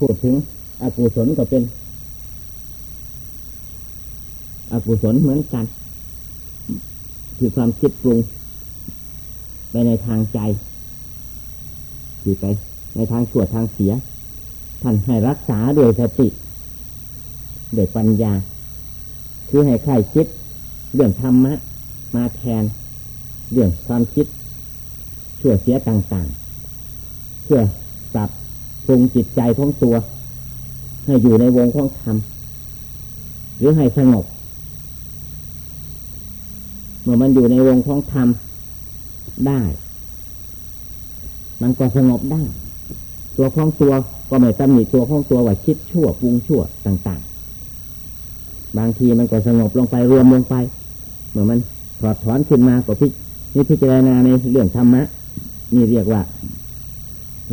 พูดถึงอกุศลก็เป็น อกุศลเหมือนกัน คือความคิดปรุง ไปในทางใจที่ไป ในทางชั่วทางเสีย ท่านให้รักษาโดยสติโดยปัญญา คือให้ใครคิด เรื่องธรรมะ มาแทน เรื่องความคิดชั่วเสียต่างๆ เพื่อปรับ รุงจิตใจของตัว ให้อยู่ในวงของธรรมหรือให้สงบ เมื่อมันอยู่ในวงของธรรมได้ มันก็สงบได้ ตัวของตัวก็ไม่ตำหนิตัวของตัวว่าคิดชั่วปรุงชั่วต่าง ๆ บางทีมันก็สงบลงไปรวมลงไป เมื่อมันถอดถอนขึ้นมาก็พินี่พิจารณาในเรื่องธรรมะนี่เรียกว่า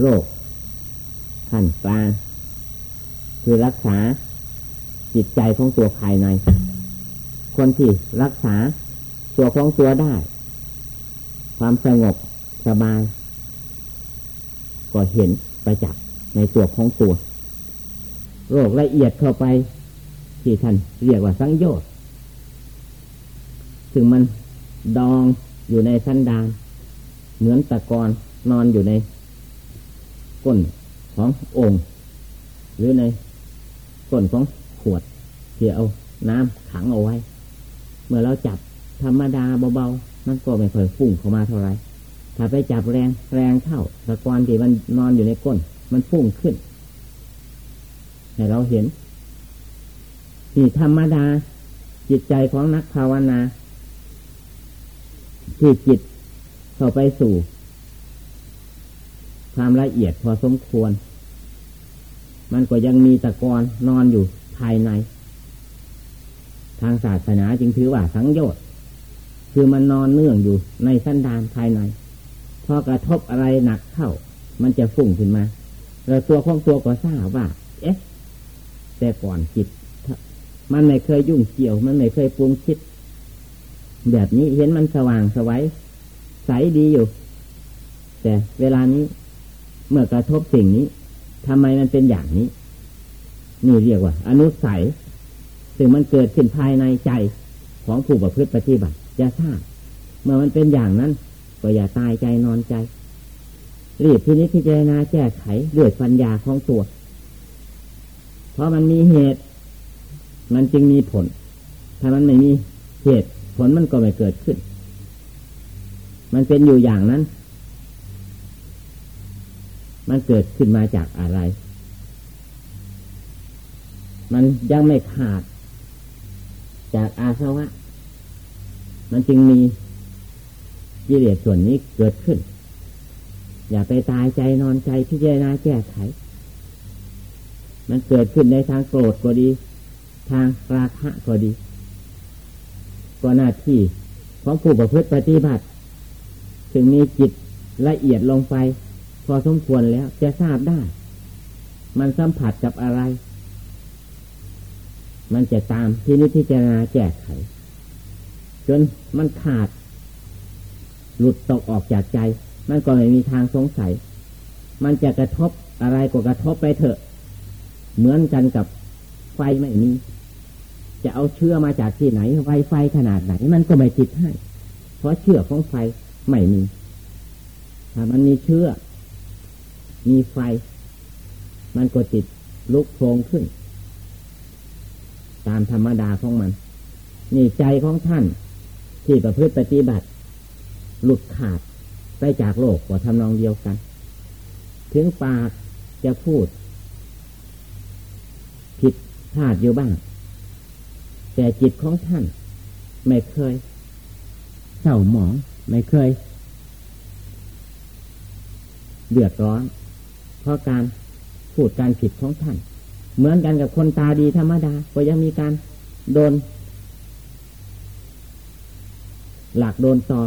โรค ขั้นกลางคือรักษาจิตใจของตัวภายใน คนที่รักษาตัวของตัวได้ ความสงบสบาย ก็เห็นประจักษ์ในตัวของตัว โรคละเอียดเข้าไป ที่ท่านเรียกว่าสังโยชน์ถึงมันดองอยู่ในสันดาน เหมือนตะกอนนอนอยู่ในก้น ขององค์ หรือในก้นของขวดที่เอาน้ำขังเอาไว้ เมื่อเราจับธรรมดาเบาๆมันก็ไม่ค่อยฟุ้งเข้ามาเท่าไรถ้าไปจับแรงแรงเข้าตะกอนที่มันนอนอยู่ในก้น มันฟุ้งขึ้นให้เราเห็นนี่ธรรมดา จิตใจของนักภาวนา ที่จิตเข้าไปสู่ ความละเอียดพอสมควร มันก็ยังมีตะกอนนอนอยู่ภายใน ทางศาสนาจึงถือว่าสังโยชน์คือมันนอนเนื่องอยู่ในสันดานภายใน พอกระทบอะไรหนักเข้า มันจะฝุ่งขึ้นมาเราตัวของตัวก็ทราบว่า เอ๊ะ แต่ก่อนจิต มันไม่เคยยุ่งเกี่ยว มันไม่เคยปรุงคิด แบบนี้เห็นมันสว่างสวัยใสดีอยู่ แต่เวลานี้ เมื่อกระทบสิ่งนี้ทำไมมันเป็นอย่างนี้ นี่เรียกว่า อนุสัยซึ่งมันเกิดขึ้นภายในใจของผู้ประพฤติปฏิบัติจะทราบเมื่อมันเป็นอย่างนั้น ก็อย่าตายใจนอนใจ รีบพินิจพิจารณาแก้ไขด้วยปัญญาของตัว เพราะมันมีเหตุ มันจึงมีผล ถ้ามันไม่มีเหตุ ผลมันก็ไม่เกิดขึ้น มันเป็นอยู่อย่างนั้น มันเกิดขึ้นมาจากอะไร มันยังไม่ขาด จากอาสวะ มันจึงมีกิเลสส่วนนี้เกิดขึ้น อย่าไปตายใจนอนใจพิจารณาแก้ไข มันเกิดขึ้นในทางโกรธก็ดี ทางราคะก็ดี ก็หน้าที่ของผู้ประพฤติปฏิบัติ ถึงมีจิตละเอียดลงไป พอสมควรแล้ว จะทราบได้ มันสัมผัสกับอะไร มันจะตามที่นิพพานาแก้ไข จนมันขาด หลุดตกออกจากใจ มันก็ไม่มีทางสงสัย มันจะกระทบอะไรก็กระทบไปเถอะ เหมือนกันกับไฟไม่มีจะเอาเชื่อมาจากที่ไหนไฟไฟขนาดไหน มันก็ไม่ติดให้ เพราะเชื่อของไฟไม่มี ถ้ามันมีเชื่อ มีไฟ มันก็ติดลุกโผงขึ้น ตามธรรมดาของมัน นี่ใจของท่าน ที่ประพฤติปฏิบัติ หลุดขาดไปจากโลกกว่าทำนองเดียวกัน ถึงปากจะพูด ผิดพลาดอยู่บ้าง แต่จิตของท่าน ไม่เคยเศร้าหมองไม่เคยเดือดร้อน ราะการพูดการผิดของท่าน เหมือนกันกับคนตาดีธรรมดา ก็ยังมีการโดน หลักโดนตอ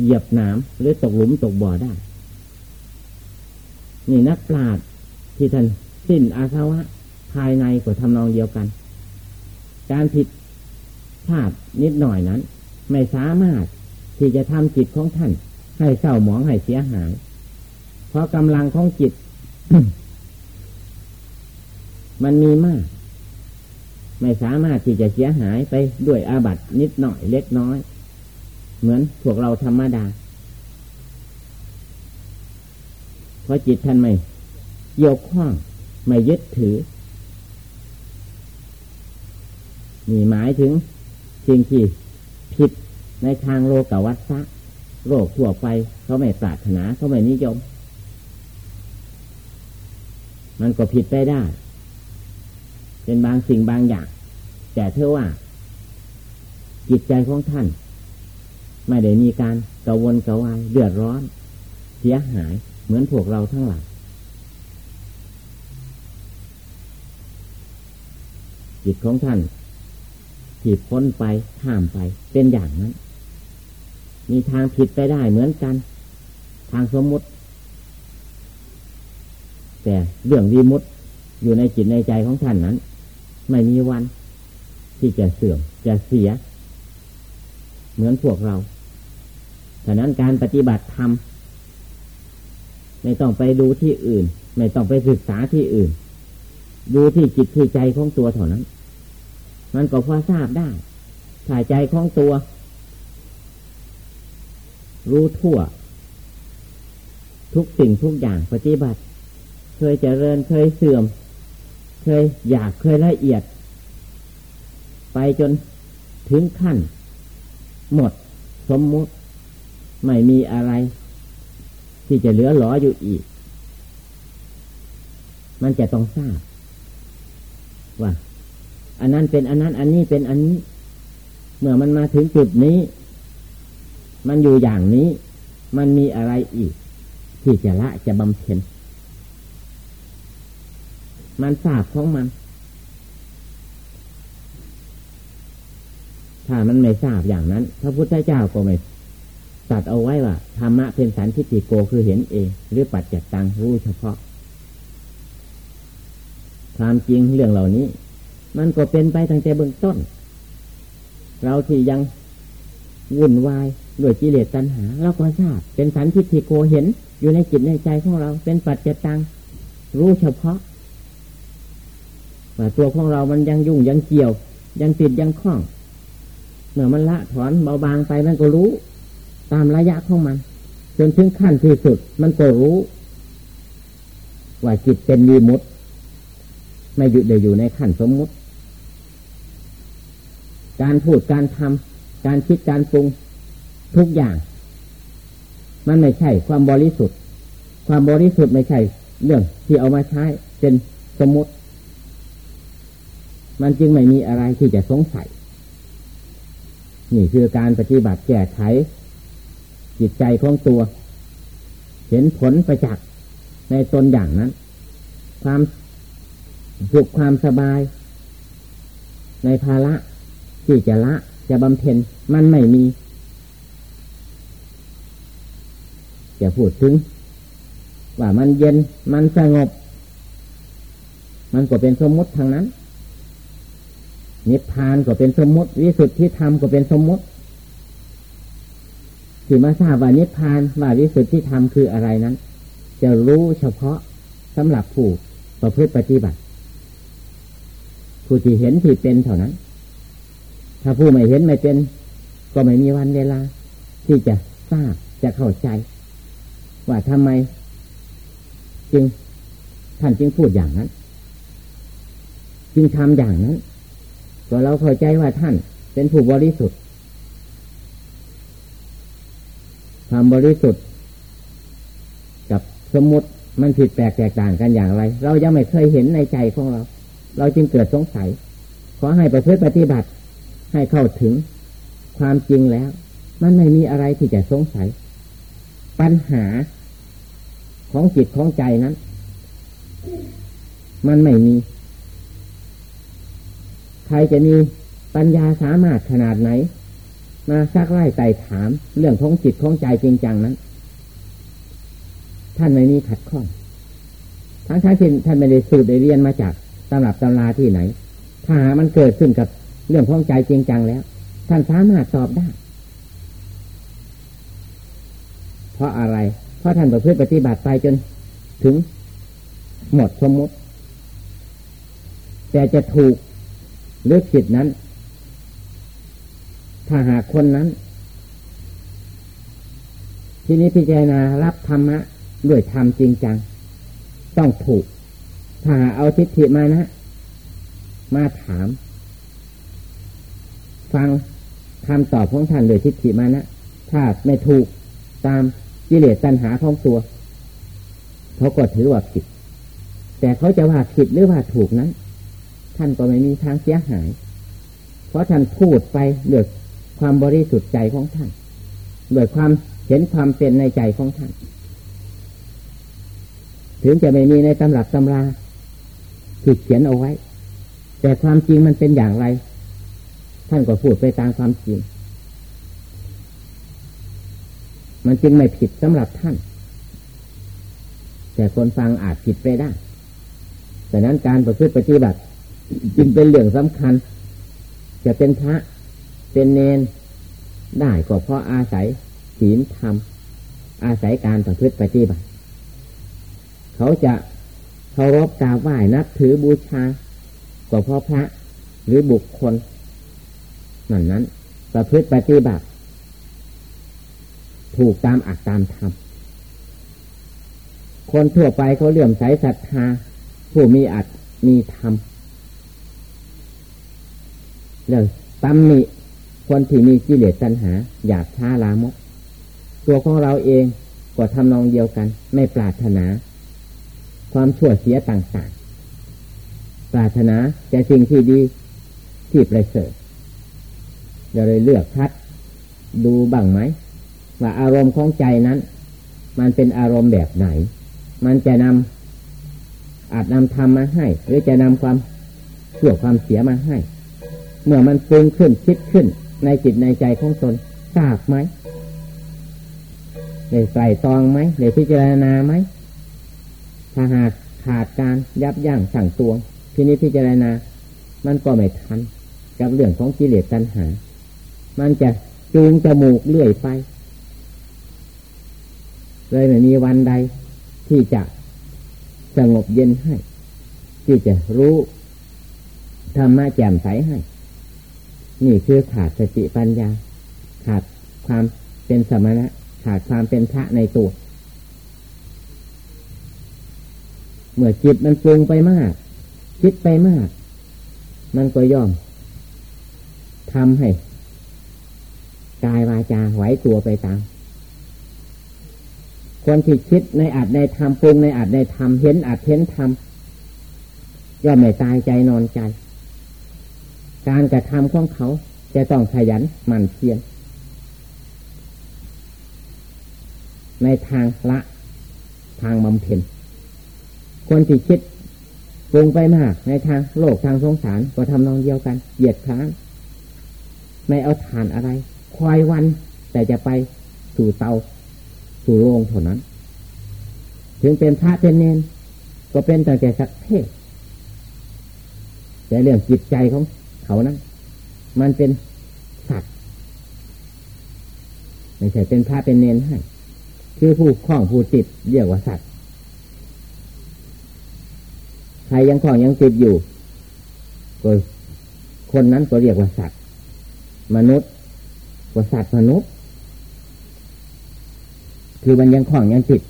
เหยียบหนามหรือตกหลุมตกบ่อได้ นี่นักปราชญ์ที่ท่านสิ้นอาสวะภายในก็ทำนองเดียวกัน การผิดพลาดนิดหน่อยนั้น ไม่สามารถที่จะทำจิตของท่าน ให้เศร้าหมองให้เสียหาย เพราะกำลังของจิต มันมีมาก ไม่สามารถที่จะเสียหายไปด้วยอาบัตินิดหน่อยเล็กน้อย เหมือนพวกเราธรรมดา เพราะจิตท่านไม่เกี่ยวข้องไม่ยึดถือนี่หมายถึงสิ่งที่ผิดในทางโลกวัฏฏะโรคทั่วไปเขาไม่ปรารถนาเขาไม่นิยม มันก็ผิดไปได้ เป็นบางสิ่งบางอย่าง แต่เท่าว่า จิตใจของท่าน ไม่ได้มีการกระวนกระวายเดือดร้อน เสียหายเหมือนพวกเราทั้งหลายจิตของท่านที่พ้นไปข้ามไปเป็นอย่างนั้น มีทางผิดไปได้เหมือนกัน ทางสมมติ แต่เรื่องดีมุดอยู่ในจิตในใจของท่านนั้น ไม่มีวันที่จะเสื่อมจะเสีย เหมือนพวกเราฉะนั้นการปฏิบัติธรรมไม่ต้องไปดูที่อื่น ไม่ต้องไปศึกษาที่อื่น ดูที่จิตที่ใจของตัวเท่านั้น มันก็พอทราบได้ถ่ายใจของตัว รู้ทั่ว ทุกสิ่งทุกอย่างปฏิบัติ เคยเจริญเคยเสื่อม เคยอยากเคยละเอียด ไปจนถึงขั้น หมดสมมุติไม่มีอะไร ที่จะเหลือหลออยู่อีก มันจะต้องทราบว่าอันนั้นเป็นอันนั้น อันนี้เป็นอันนี้ เมื่อมันมาถึงจุดนี้ มันอยู่อย่างนี้ มันมีอะไรอีก ที่จะละจะบำเพ็ญ มันทราบของมัน ถ้ามันไม่ทราบอย่างนั้น พระพุทธเจ้าก็ไม่ตัดเอาไว้ว่าธรรมะเป็นสันทิฏฐิโกคือเห็นเอง หรือปัจจัตตังรู้เฉพาะ ความจริงเรื่องเหล่านี้ มันก็เป็นไปตั้งแต่เบื้องต้น เราที่ยังวุ่นวายด้วยกิเลสตัณหา เราก็ทราบ เป็นสันทิฏฐิโกเห็น อยู่ในจิตในใจของเรา เป็นปัจจตังรู้เฉพาะ ตัวของเรามันยังยุ่งยังเกี่ยว ยังติดยังคล้อง เมื่อมันละถอนเบาบางไปมันก็รู้ ตามระยะของมัน จนถึงขั้นที่สุด มันก็รู้ ว่าจิตเป็นมีมุดไม่อยู่เดี๋ยวอยู่ในขั้นสมมุติ การพูดการทำการคิดการปรุงทุกอย่าง มันไม่ใช่ความบริสุทธิ์ ความบริสุทธิ์ไม่ใช่ เรื่องที่เอามาใช้เป็นสมมติ มันจึงไม่มีอะไรที่จะสงสัย นี่คือการปฏิบัติแก้ไข จิตใจของตัว เห็นผลประจักษ์ในตนอย่างนั้น ความสุขความสบาย ในภาระที่จะละจะบำเพ็ญมันไม่มีจะพูดถึง ว่ามันเย็นมันสงบ มันก็เป็นสมมติทางนั้น นิพพานก็เป็นสมมติ วิสุทธิธรรมก็เป็นสมมติที่มาทราบว่านิพพานว่าวิสุทธิธรรมคืออะไรนั้น จะรู้เฉพาะสำหรับผู้ประพฤติปฏิบัติผู้ที่เห็นที่เป็นเท่านั้น ถ้าผู้ไม่เห็นไม่เป็น ก็ไม่มีวันเวลา ที่จะทราบจะเข้าใจ ว่าทำไม จึงท่านจึงพูดอย่างนั้น จึงทำอย่างนั้น ก็เราเข้าใจว่าท่าน เป็นผู้บริสุทธิ์ความบริสุทธิ์ กับสมมติมันผิดแปลกแตกต่างกันอย่างไร เรายังไม่เคยเห็นในใจของเรา เราจึงเกิดสงสัย ขอให้ประพฤติปฏิบัติ ให้เข้าถึงความจริงแล้ว มันไม่มีอะไรที่จะสงสัย ปัญหาของจิตของใจนั้น มันไม่มี ใครจะมีปัญญาสามารถขนาดไหน มาซักไล่ไต่ถามเรื่องของจิตของใจจริงจังนั้น ท่านไม่มีขัดข้อง ทั้งที่ท่านไม่ได้สูตรได้เรียนมาจากตำรับตำราที่ไหน ถ้าหามันเกิดขึ้นกับเรื่องของใจจริงจังแล้ว ท่านสามารถตอบได้ เพราะอะไร เพราะท่านประพฤติปฏิบัติไปจนถึงหมดสมมติ แต่จะถูก หรือผิดนั้น ถ้าหากคนนั้น ที่นี้พิจารณารับธรรมะด้วยธรรมจริงจัง ต้องถูก ถ้าเอาทิฏฐิมานะ มาถาม ฟังคำตอบของท่านโดยทิฏฐิมานะถ้าไม่ถูกตามกิเลสตัณหาของตัว เขาก็ถือว่าผิด แต่เขาจะว่าผิดหรือว่าถูกนั้น ท่านก็ไม่มีทางเสียหาย เพราะท่านพูดไปด้วยความบริสุทธิ์ใจของท่านด้วยความเห็นความเป็นในใจของท่าน ถึงจะไม่มีในตำรับตำราที่เขียนเอาไว้ แต่ความจริงมันเป็นอย่างไร ท่านก็พูดไปตามความจริง มันจึงไม่ผิดสำหรับท่าน แต่คนฟังอาจผิดไปได้แต่นั้นการประพฤติปฏิบัติ จึงเป็นเรื่องสำคัญ จะเป็นพระเป็นเนนได้ก็เพราะอาศัยศีลธรรม อาศัยการประพฤติปฏิบัติ เขาจะเคารพกราบไหว้นับถือบูชาก็เพราะพระหรือบุคคลนั่นนั้น ประพฤติปฏิบัติ ถูกตามอักตามธรรม คนทั่วไปเขาเลื่อมใสศรัทธาผู้มีอัตมีธรรม เรื่องตำหนิคนที่มีกิเลสตัณหา อยากช้าลามก ตัวของเราเองก็ทำนองเดียวกัน ไม่ปรารถนา ความชั่วเสียต่างๆ ปรารถนาจะสิ่งที่ดีที่ประเสริฐเราเลยเลือกคัด ดูบ้างไหมว่าอารมณ์ของใจนั้น มันเป็นอารมณ์แบบไหน มันจะนำอาจนำธรรมมาให้ หรือจะนำความเสื่อความเสียมาให้ เมื่อมันปรุงขึ้นคิดขึ้น ในจิตในใจของตนทราบไหมได้ใส่ตองไหมได้พิจารณาไหมถ้าหากขาดการยับยั้งสั่งตวงทีนี้พิจารณา มันก็ไม่ทัน กับเรื่องของกิเลสตัณหา มันจะจูงจมูกเลื่อยไป เลยไม่มีวันใด ที่จะสงบเย็นให้ ที่จะรู้ธรรมะแจ่มใสให้ นี่คือขาดสติปัญญา ขาดความเป็นสมณะ ขาดความเป็นพระในตัว เมื่อจิตมันปรุงไปมาก คิดไปมาก มันก็ย่อมทำให้กายวาจาไหวตัวไปตาม คนที่คิดในอาจในธรรมปรุงในอาจในธรรมเห็นอาจเห็นธรรมย่อมไม่ตายใจนอนใจ การกระทำของเขาจะต้องขยันหมั่นเพียรในทางละทางบำเพ็ญคนที่คิดปรุงไปมาก ในทางโลกทางสงสารก็ทำนองเดียวกัน เหยียดค้านไม่เอาฐานอะไรคอยวัน แต่จะไปสู่เตา สู่โรงเท่านั้น ถึงเป็นพระเป็นเนนก็เป็นแต่แต่สักเทศแต่เรื่องจิตใจของ เขานั้น มันเป็นสัตว์ไม่ใช่เป็นพระเป็นเนนให้ คือผู้คล้องผู้ติดเรียกว่าสัตว์ใครยังคล้องยังติดอยู่ก็คนนั้นก็เรียกว่าสัตว์มนุษย์ว่าสัตว์มนุษย์ คือมันยังคล่องยังจิต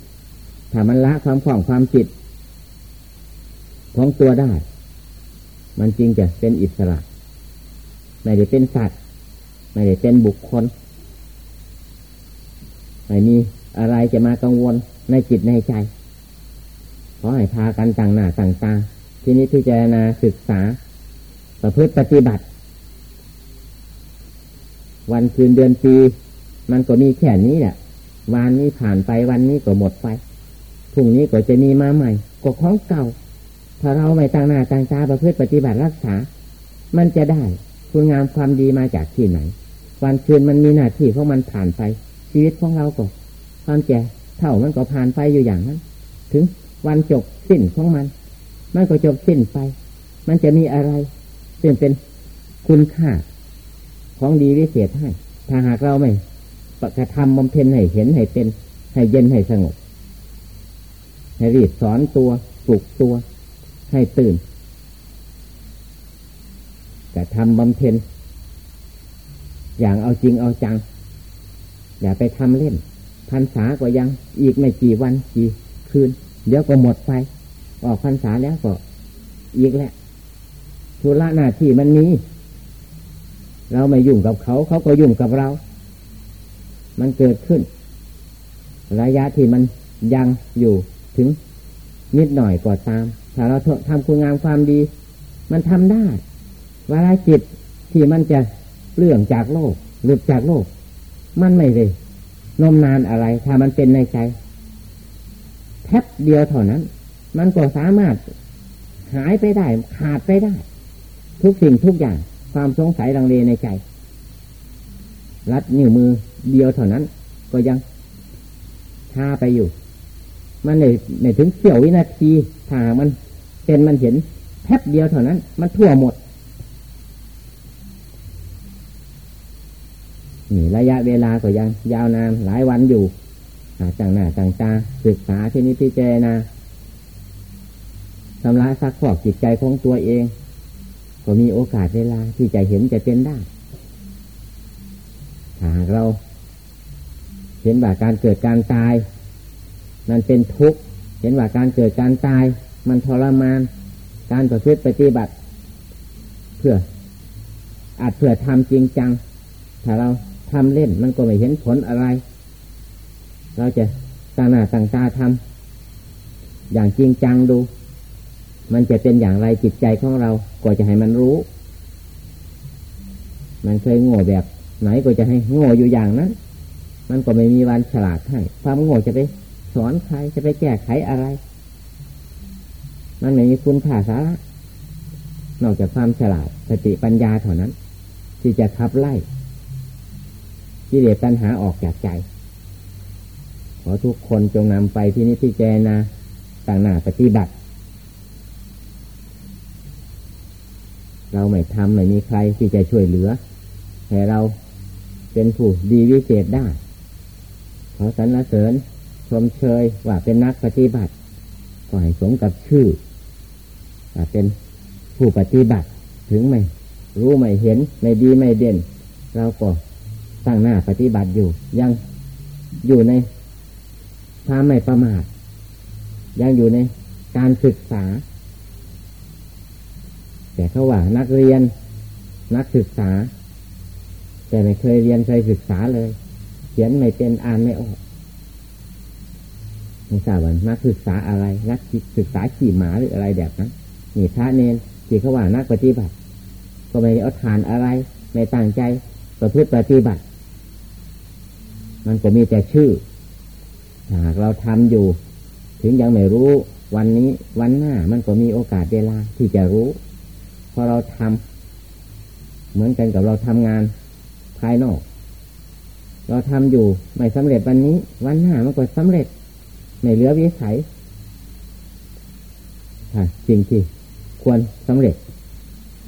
ถ้ามันละความคล่องความจิตของตัวได้ มันจริงจะเป็นอิสระ ไม่ได้เป็นสัตว์ ไม่ได้เป็นบุคคล ไม่มีอะไรจะมากังวลในจิตในใจ ขอให้พากันต่างหน้าต่างตาที่นี้พิจรณาศึกษา ประพฤติปฏิบัติ วันคืนเดือนปี มันก็มีแค่นี้แหละวันนี้ผ่านไปวันนี้ก็หมดไปพรุ่งนี้ก็จะมีมาใหม่ก็ของเก่า ถ้าเราไม่ตั้งหน้าตั้งตาประพฤติปฏิบัติรักษา มันจะได้ คุณงามความดีมาจากที่ไหน วันคืนมันมีหน้าที่ของมันผ่านไป ชีวิตของเราก็ ความแก่เท่ามันก็ผ่านไปอยู่อย่างนั้น ถึงวันจบสิ้นของมัน มันก็จบสิ้นไป มันจะมีอะไรซึ่งเป็นคุณค่า ของดีวิเศษให้ ถ้าหากเราไม่ปกระทำบำเพ็ญให้เห็นให้เป็น ให้เย็นให้สงบ ให้รีบสอนตัวปลุกตัว ให้ตื่น แต่ทำบำเพ็ญอย่างเอาจริงเอาจัง อย่าไปทำเล่นพรรษาก็ยังอีกไม่กี่วันกี่คืน เดี๋ยวก็หมดไปออกพรรษาแล้วก็อีกแหละธุระหน้าที่มันมีเราไม่ยุ่งกับเขาเขาก็ยุ่งกับเรา มันเกิดขึ้น ระยะที่มันยังอยู่ถึงนิดหน่อยก็ตาม ถ้าเราทำคุณงามความดี มันทำได้ เวลาจิตที่มันจะเลื่องจากโลกหลุดจากโลก มันไม่เลยนมนานอะไร ถ้ามันเป็นในใจแทบเดียวเท่านั้น มันก็สามารถหายไปได้ ขาดไปได้ ทุกสิ่งทุกอย่าง ความสงสัยดังเลในใจ รัดนิ้วมือเดียวเท่านั้น ก็ยังชาไปอยู่ มันในในถึงเสี้ยววินาทีถ้ามันเป็นมันเห็นแทบเดียวเท่านั้น มันทั่วหมด นี่ระยะเวลาก็ยังยาวนานหลายวันอยู่ต่างหน้าต่างตาศึกษาที่นี้พิจารณาทำลายซักฟอกจิตใจของตัวเอง ก็มีโอกาสเวลาที่จะเห็นจะเป็นได้ถ้าเรา เห็นว่าการเกิดการตาย มันเป็นทุกข์เห็นว่าการเกิดการตาย มันทรมาน การประพฤติปฏิบัติ เพื่ออาจเพื่อทำจริงจัง ถ้าเรา ทำเล่นมันก็ไม่เห็นผลอะไร เราจะตั้งหน้าตั้งตาทำอย่างจริงจังดู มันจะเป็นอย่างไรจิตใจของเราก็จะให้มันรู้ มันเคยโง่แบบไหนก็จะให้โง่อยู่อย่างนั้น มันก็ไม่มีวันฉลาดให้ความโง่จะไปสอนใครจะไปแก้ไขอะไร มันไม่มีคุณค่าสาระนอกจากความฉลาดสติปัญญาเท่านั้น ที่จะขับไล่ กิเลสตัณหาออกจากใจ ขอทุกคนจงนำไปที่นิพพิจารณาต่างหน้าปฏิบัติ เราไม่ทำไม่มีใครที่จะช่วยเหลือ ให้เราเป็นผู้ดีวิเศษได้ ขอสรรเสริญชมเชยว่าเป็นนักปฏิบัติก็ให้สมกับชื่อว่าเป็นผู้ปฏิบัติถึงไม่รู้ไม่เห็นไม่ดีไม่เด่น เราก็ ตั้งหน้าปฏิบัติอยู่ ยังอยู่ในความไม่ประมาทยังอยู่ในการศึกษา แต่เขาว่านักเรียนนักศึกษา แต่ไม่เคยเรียนเคยศึกษาเลย เขียนไม่เป็นอ่านไม่ออกไม่ทราบว่านักศึกษาอะไร นักศึกษาขี่หมาหรืออะไรแบบนั้นนี่พระเนนที่เขาว่านักปฏิบัติ ก็ไม่ได้เอาทานอะไร ไม่ตั้งใจประพฤติปฏิบัติ มันก็มีแต่ชื่อ หากเราทำอยู่ ถึงยังไม่รู้วันนี้วันหน้ามันก็มีโอกาสเวลาที่จะรู้ พอเราทำเหมือนกันกับเราทำงานภายนอก เราทำอยู่ไม่สำเร็จวันนี้ วันหน้ามันก็สำเร็จ ไม่เหลือวิสัยค่จริงที่ควรสำเร็จ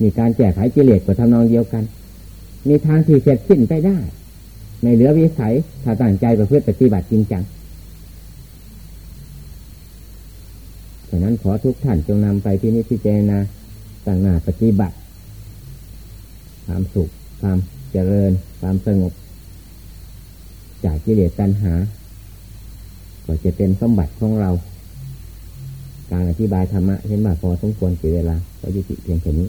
มีการแก้ไขกิเลสก็ทำนองเดียวกัน มีทางที่เสร็จสิ้นไปได้ ไม่เหลือวิสัยถ้าตั้งใจประพฤติปฏิบัติจริงจังฉะนั้นขอทุกท่านจงนำไปที่นิพพานาตั้งหน้าปฏิบัติ ความสุข ความเจริญ ความสงบ จากกิเลสตัณหา ก็จะเป็นสมบัติของเรา การอธิบายธรรมะเห็นว่าพอสมควรเสียเวลาก็ยุติเพียงแค่นี้